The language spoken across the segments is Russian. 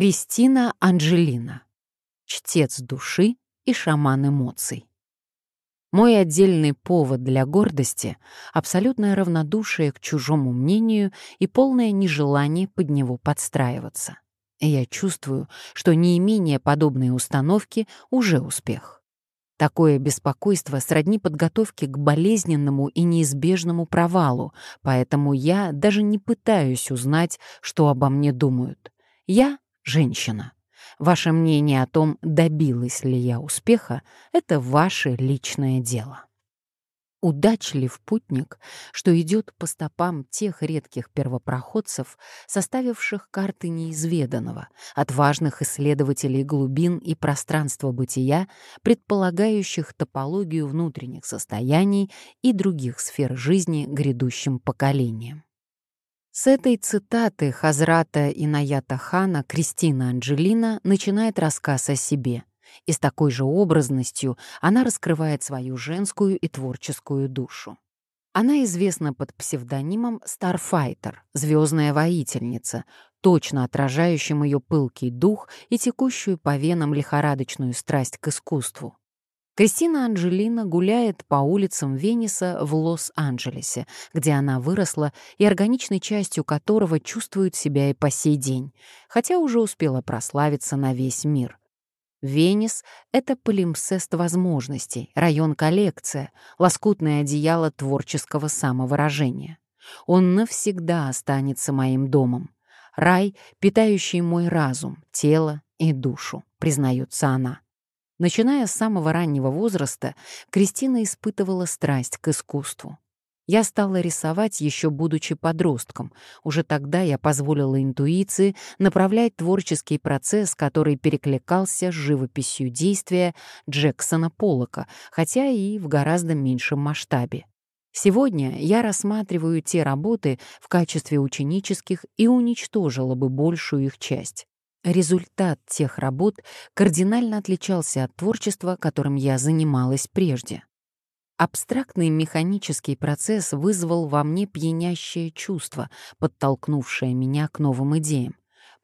Кристина Анджелина. Чтец души и шаман эмоций. Мой отдельный повод для гордости — абсолютное равнодушие к чужому мнению и полное нежелание под него подстраиваться. И я чувствую, что неимение подобной установки уже успех. Такое беспокойство сродни подготовке к болезненному и неизбежному провалу, поэтому я даже не пытаюсь узнать, что обо мне думают. Я женщина. Ваше мнение о том, добилась ли я успеха, это ваше личное дело. Удачлив путник, что идет по стопам тех редких первопроходцев, составивших карты неизведанного, отважных исследователей глубин и пространства бытия, предполагающих топологию внутренних состояний и других сфер жизни грядущим поколениям. С этой цитаты Хазрата Инаята Хана Кристина Анджелина начинает рассказ о себе. И с такой же образностью она раскрывает свою женскую и творческую душу. Она известна под псевдонимом Starfighter, звездная воительница, точно отражающим ее пылкий дух и текущую по венам лихорадочную страсть к искусству. Кристина Анджелина гуляет по улицам Венеса в Лос-Анджелесе, где она выросла и органичной частью которого чувствует себя и по сей день, хотя уже успела прославиться на весь мир. Венес — это полимсест возможностей, район-коллекция, лоскутное одеяло творческого самовыражения. Он навсегда останется моим домом. Рай, питающий мой разум, тело и душу, признается она. Начиная с самого раннего возраста, Кристина испытывала страсть к искусству. Я стала рисовать еще будучи подростком. Уже тогда я позволила интуиции направлять творческий процесс, который перекликался с живописью действия Джексона Поллока, хотя и в гораздо меньшем масштабе. Сегодня я рассматриваю те работы в качестве ученических и уничтожила бы большую их часть. Результат тех работ кардинально отличался от творчества, которым я занималась прежде. Абстрактный механический процесс вызвал во мне пьянящее чувство, подтолкнувшее меня к новым идеям.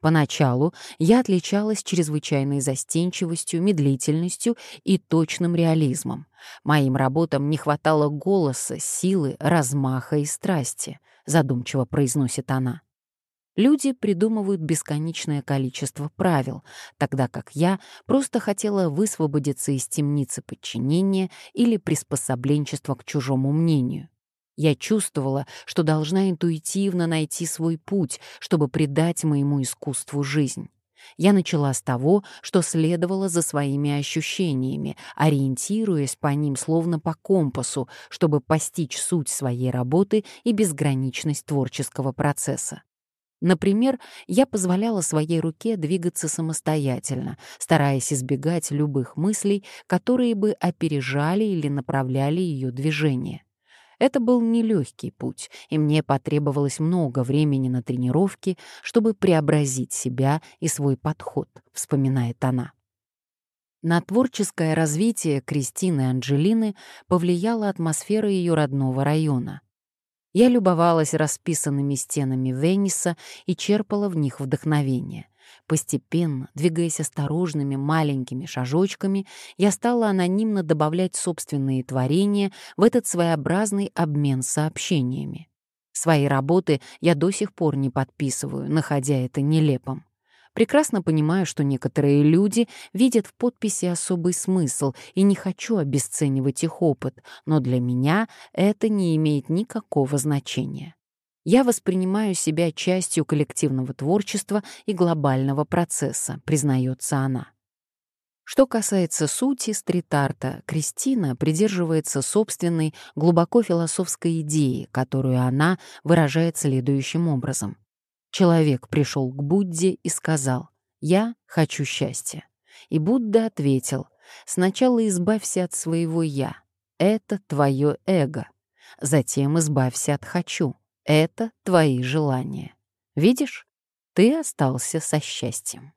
Поначалу я отличалась чрезвычайной застенчивостью, медлительностью и точным реализмом. Моим работам не хватало голоса, силы, размаха и страсти, задумчиво произносит она. Люди придумывают бесконечное количество правил, тогда как я просто хотела высвободиться из темницы подчинения или приспособленчества к чужому мнению. Я чувствовала, что должна интуитивно найти свой путь, чтобы придать моему искусству жизнь. Я начала с того, что следовала за своими ощущениями, ориентируясь по ним словно по компасу, чтобы постичь суть своей работы и безграничность творческого процесса. Например, я позволяла своей руке двигаться самостоятельно, стараясь избегать любых мыслей, которые бы опережали или направляли ее движение. Это был нелегкий путь, и мне потребовалось много времени на тренировки, чтобы преобразить себя и свой подход, вспоминает она. На творческое развитие Кристины Анджелины повлияла атмосфера ее родного района. Я любовалась расписанными стенами Венеса и черпала в них вдохновение. Постепенно, двигаясь осторожными маленькими шажочками, я стала анонимно добавлять собственные творения в этот своеобразный обмен сообщениями. Свои работы я до сих пор не подписываю, находя это нелепым. Прекрасно понимаю, что некоторые люди видят в подписи особый смысл, и не хочу обесценивать их опыт, но для меня это не имеет никакого значения. Я воспринимаю себя частью коллективного творчества и глобального процесса, признается она. Что касается сути стрит-арта, Кристина придерживается собственной глубоко философской идеи, которую она выражает следующим образом. Человек пришел к Будде и сказал «Я хочу счастья». И Будда ответил «Сначала избавься от своего «я». Это твое эго. Затем избавься от «хочу». Это твои желания. Видишь, ты остался со счастьем.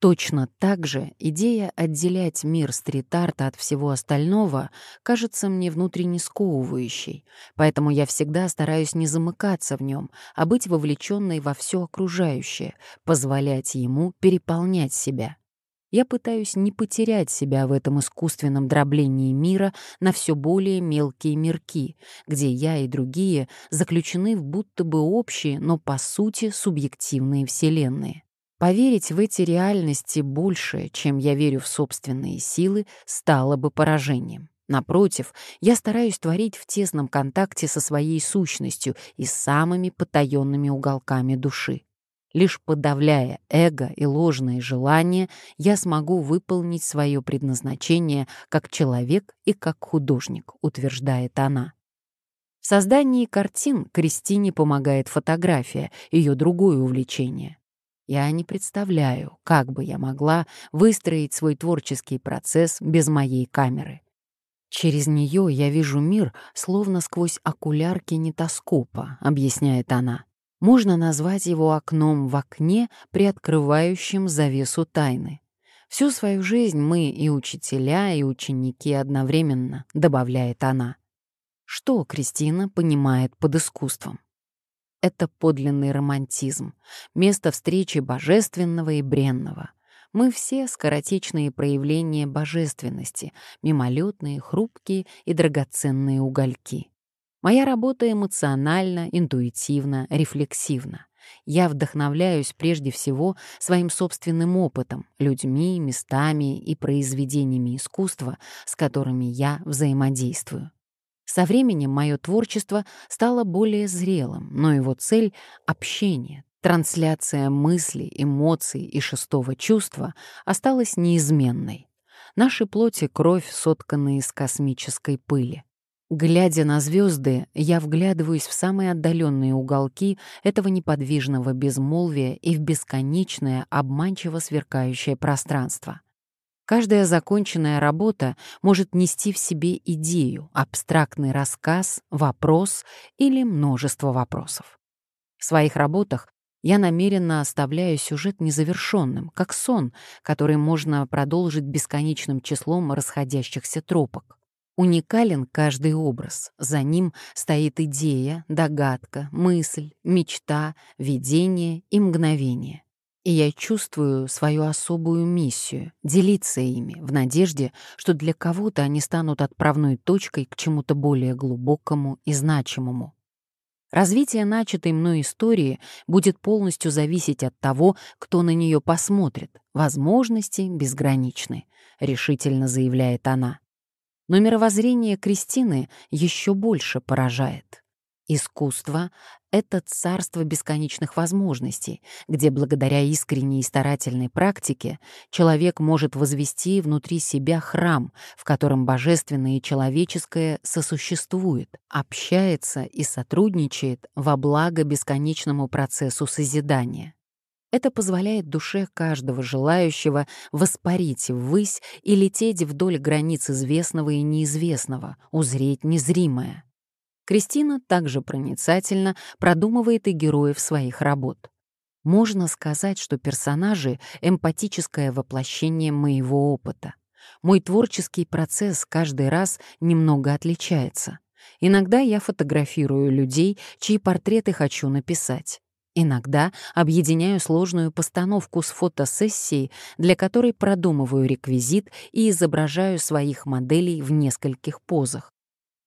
Точно так же идея отделять мир стрит-арта от всего остального кажется мне внутренне сковывающей, поэтому я всегда стараюсь не замыкаться в нем, а быть вовлеченной во все окружающее, позволять ему переполнять себя. Я пытаюсь не потерять себя в этом искусственном дроблении мира на все более мелкие мирки, где я и другие заключены в будто бы общие, но по сути субъективные вселенные. Поверить в эти реальности больше, чем я верю в собственные силы, стало бы поражением. Напротив, я стараюсь творить в тесном контакте со своей сущностью и самыми потаенными уголками души. Лишь подавляя эго и ложные желания, я смогу выполнить свое предназначение как человек и как художник, утверждает она. В создании картин Кристине помогает фотография, ее другое увлечение. Я не представляю, как бы я могла выстроить свой творческий процесс без моей камеры. «Через нее я вижу мир, словно сквозь окуляр кинетоскопа», — объясняет она. «Можно назвать его окном в окне, приоткрывающим завесу тайны. Всю свою жизнь мы и учителя, и ученики одновременно», — добавляет она. Что Кристина понимает под искусством? Это подлинный романтизм, место встречи божественного и бренного. Мы все скоротечные проявления божественности, мимолетные, хрупкие и драгоценные угольки. Моя работа эмоциональна, интуитивна, рефлексивна. Я вдохновляюсь прежде всего своим собственным опытом, людьми, местами и произведениями искусства, с которыми я взаимодействую. Со временем мое творчество стало более зрелым, но его цель — общение, трансляция мыслей, эмоций и шестого чувства осталась неизменной. Наши плоти кровь сотканы из космической пыли. Глядя на звезды, я вглядываюсь в самые отдаленные уголки этого неподвижного безмолвия и в бесконечное, обманчиво сверкающее пространство — Каждая законченная работа может нести в себе идею, абстрактный рассказ, вопрос или множество вопросов. В своих работах я намеренно оставляю сюжет незавершенным, как сон, который можно продолжить бесконечным числом расходящихся тропок. Уникален каждый образ. За ним стоит идея, догадка, мысль, мечта, видение и мгновение. И я чувствую свою особую миссию — делиться ими, в надежде, что для кого-то они станут отправной точкой к чему-то более глубокому и значимому. Развитие начатой мной истории будет полностью зависеть от того, кто на нее посмотрит. Возможности безграничны, решительно заявляет она. Но мировоззрение Кристины еще больше поражает. Искусство — это царство бесконечных возможностей, где благодаря искренней и старательной практике человек может возвести внутри себя храм, в котором божественное и человеческое сосуществует, общается и сотрудничает во благо бесконечному процессу созидания. Это позволяет душе каждого желающего воспарить ввысь и лететь вдоль границ известного и неизвестного, узреть незримое — Кристина также проницательно продумывает и героев своих работ. Можно сказать, что персонажи — эмпатическое воплощение моего опыта. Мой творческий процесс каждый раз немного отличается. Иногда я фотографирую людей, чьи портреты хочу написать. Иногда объединяю сложную постановку с фотосессией, для которой продумываю реквизит и изображаю своих моделей в нескольких позах.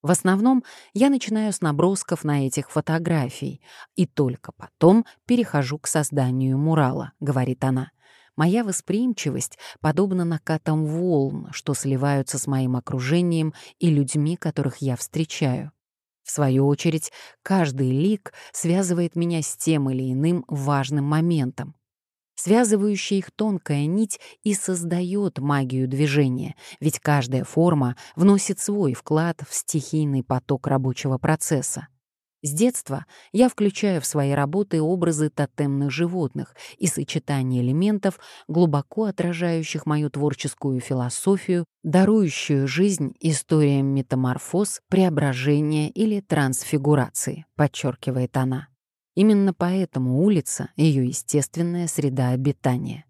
В основном я начинаю с набросков на этих фотографий и только потом перехожу к созданию мурала, говорит она. Моя восприимчивость подобна накатам волн, что сливаются с моим окружением и людьми, которых я встречаю. В свою очередь, каждый лик связывает меня с тем или иным важным моментом, связывающая их тонкая нить и создает магию движения, ведь каждая форма вносит свой вклад в стихийный поток рабочего процесса. С детства я включаю в свои работы образы тотемных животных и сочетание элементов, глубоко отражающих мою творческую философию, дарующую жизнь историям метаморфоз, преображения или трансфигурации, подчеркивает она. Именно поэтому улица — ее естественная среда обитания.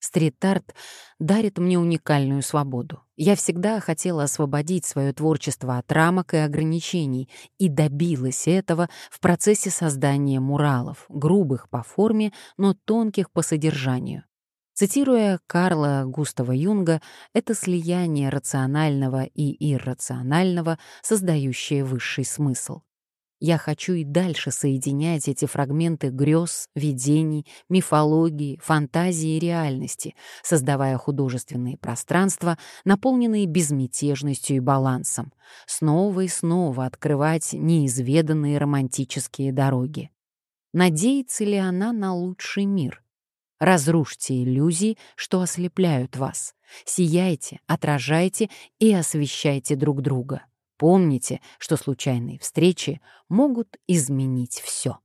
Стрит-арт дарит мне уникальную свободу. Я всегда хотела освободить свое творчество от рамок и ограничений и добилась этого в процессе создания муралов, грубых по форме, но тонких по содержанию. Цитируя Карла Густава Юнга, это слияние рационального и иррационального, создающее высший смысл. Я хочу и дальше соединять эти фрагменты грез, видений, мифологии, фантазии и реальности, создавая художественные пространства, наполненные безмятежностью и балансом, снова и снова открывать неизведанные романтические дороги. Надеется ли она на лучший мир? Разрушьте иллюзии, что ослепляют вас. Сияйте, отражайте и освещайте друг друга. Помните, что случайные встречи могут изменить все.